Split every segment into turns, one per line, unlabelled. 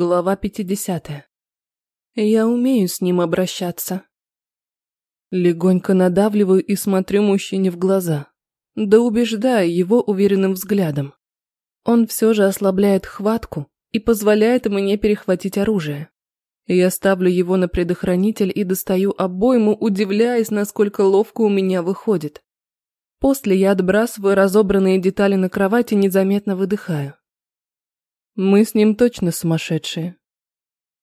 Глава 50. Я умею с ним обращаться. Легонько надавливаю и смотрю мужчине в глаза, да убеждаю его уверенным взглядом. Он все же ослабляет хватку и позволяет мне перехватить оружие. Я ставлю его на предохранитель и достаю обойму, удивляясь, насколько ловко у меня выходит. После я отбрасываю разобранные детали на кровать и незаметно выдыхаю. Мы с ним точно сумасшедшие.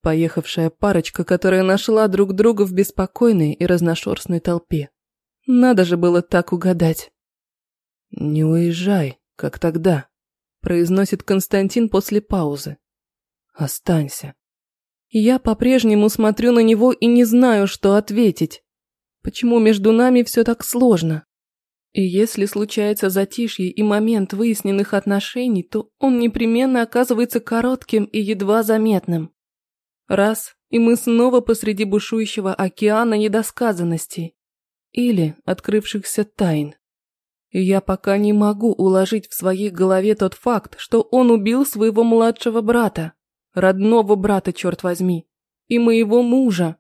Поехавшая парочка, которая нашла друг друга в беспокойной и разношерстной толпе. Надо же было так угадать. «Не уезжай, как тогда», – произносит Константин после паузы. «Останься». Я по-прежнему смотрю на него и не знаю, что ответить. Почему между нами все так сложно? И если случается затишье и момент выясненных отношений, то он непременно оказывается коротким и едва заметным. Раз, и мы снова посреди бушующего океана недосказанностей или открывшихся тайн. Я пока не могу уложить в своей голове тот факт, что он убил своего младшего брата, родного брата, черт возьми, и моего мужа.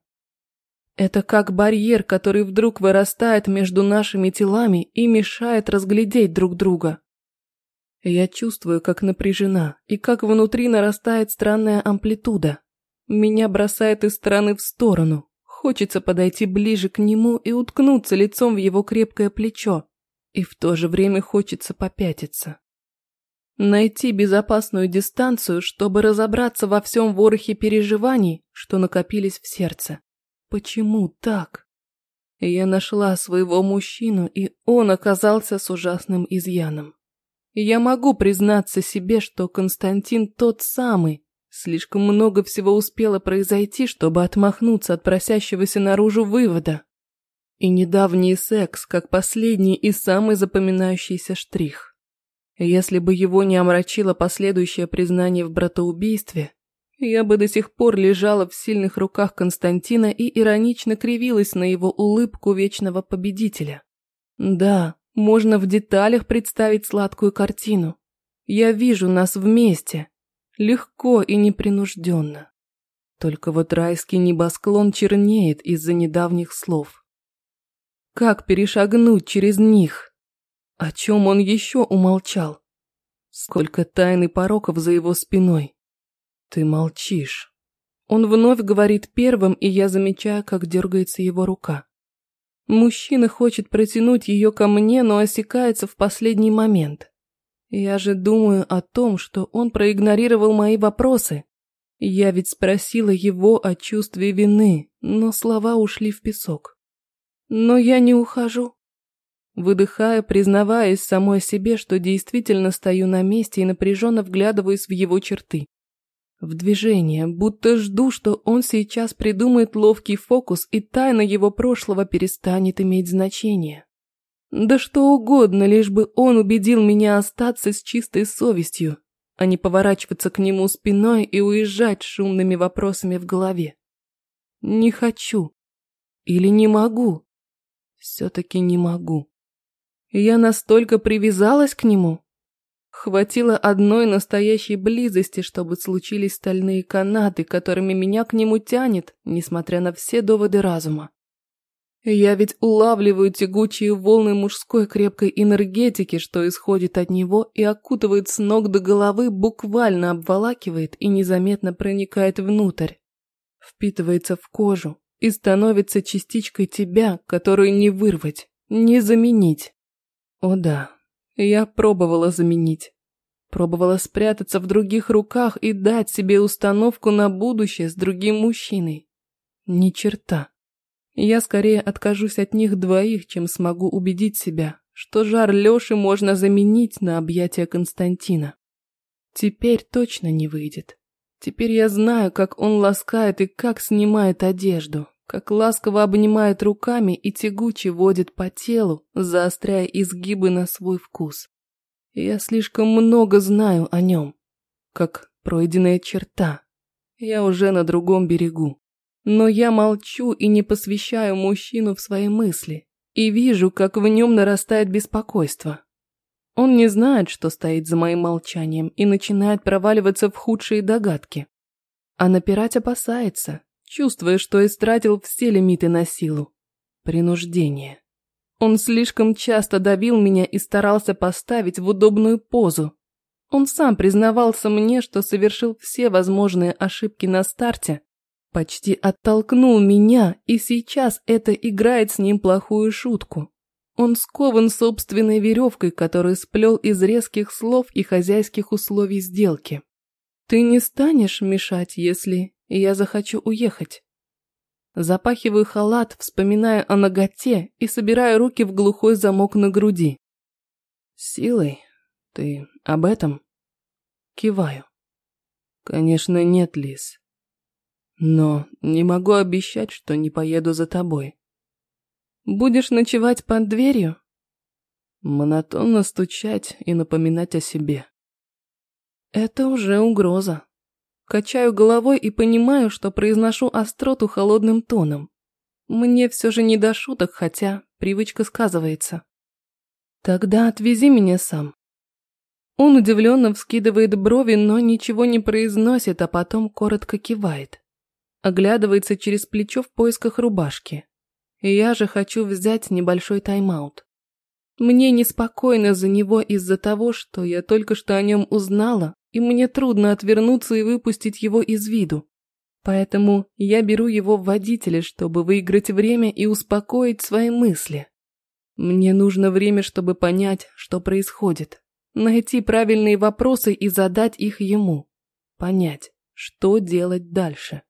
Это как барьер, который вдруг вырастает между нашими телами и мешает разглядеть друг друга. Я чувствую, как напряжена, и как внутри нарастает странная амплитуда. Меня бросает из стороны в сторону. Хочется подойти ближе к нему и уткнуться лицом в его крепкое плечо. И в то же время хочется попятиться. Найти безопасную дистанцию, чтобы разобраться во всем ворохе переживаний, что накопились в сердце. Почему так? Я нашла своего мужчину, и он оказался с ужасным изъяном. Я могу признаться себе, что Константин тот самый. Слишком много всего успело произойти, чтобы отмахнуться от просящегося наружу вывода. И недавний секс, как последний и самый запоминающийся штрих. Если бы его не омрачило последующее признание в братоубийстве, я бы до сих пор лежала в сильных руках Константина и иронично кривилась на его улыбку вечного победителя. Да, можно в деталях представить сладкую картину. Я вижу нас вместе. Легко и непринужденно. Только вот райский небосклон чернеет из-за недавних слов. Как перешагнуть через них? О чем он еще умолчал? Сколько тайн пороков за его спиной? Ты молчишь. Он вновь говорит первым, и я замечаю, как дергается его рука. Мужчина хочет протянуть ее ко мне, но осекается в последний момент. Я же думаю о том, что он проигнорировал мои вопросы. Я ведь спросила его о чувстве вины, но слова ушли в песок. Но я не ухожу. Выдыхая, признаваясь самой себе, что действительно стою на месте и напряженно вглядываюсь в его черты в движение, будто жду, что он сейчас придумает ловкий фокус и тайна его прошлого перестанет иметь значение. Да что угодно, лишь бы он убедил меня остаться с чистой совестью, а не поворачиваться к нему спиной и уезжать шумными вопросами в голове. Не хочу. Или не могу. Все-таки не могу. Я настолько привязалась к нему, Хватило одной настоящей близости, чтобы случились стальные канаты, которыми меня к нему тянет, несмотря на все доводы разума. Я ведь улавливаю тягучие волны мужской крепкой энергетики, что исходит от него и окутывает с ног до головы, буквально обволакивает и незаметно проникает внутрь. Впитывается в кожу и становится частичкой тебя, которую не вырвать, не заменить. О да, я пробовала заменить. Пробовала спрятаться в других руках и дать себе установку на будущее с другим мужчиной. Ни черта. Я скорее откажусь от них двоих, чем смогу убедить себя, что жар Лёши можно заменить на объятия Константина. Теперь точно не выйдет. Теперь я знаю, как он ласкает и как снимает одежду, как ласково обнимает руками и тягуче водит по телу, заостряя изгибы на свой вкус. Я слишком много знаю о нем, как пройденная черта. Я уже на другом берегу. Но я молчу и не посвящаю мужчину в свои мысли, и вижу, как в нем нарастает беспокойство. Он не знает, что стоит за моим молчанием, и начинает проваливаться в худшие догадки. А напирать опасается, чувствуя, что истратил все лимиты на силу. Принуждение. Он слишком часто давил меня и старался поставить в удобную позу. Он сам признавался мне, что совершил все возможные ошибки на старте, почти оттолкнул меня, и сейчас это играет с ним плохую шутку. Он скован собственной веревкой, которую сплел из резких слов и хозяйских условий сделки. Ты не станешь мешать, если я захочу уехать. Запахиваю халат, вспоминая о ноготе и собираю руки в глухой замок на груди. Силой? Ты об этом? Киваю. Конечно, нет, Лис. Но не могу обещать, что не поеду за тобой. Будешь ночевать под дверью? Монотонно стучать и напоминать о себе. Это уже угроза. Качаю головой и понимаю, что произношу остроту холодным тоном. Мне все же не до шуток, хотя привычка сказывается. Тогда отвези меня сам. Он удивленно вскидывает брови, но ничего не произносит, а потом коротко кивает. Оглядывается через плечо в поисках рубашки. Я же хочу взять небольшой тайм-аут. Мне неспокойно за него из-за того, что я только что о нем узнала, и мне трудно отвернуться и выпустить его из виду. Поэтому я беру его в водителя, чтобы выиграть время и успокоить свои мысли. Мне нужно время, чтобы понять, что происходит. Найти правильные вопросы и задать их ему. Понять, что делать дальше.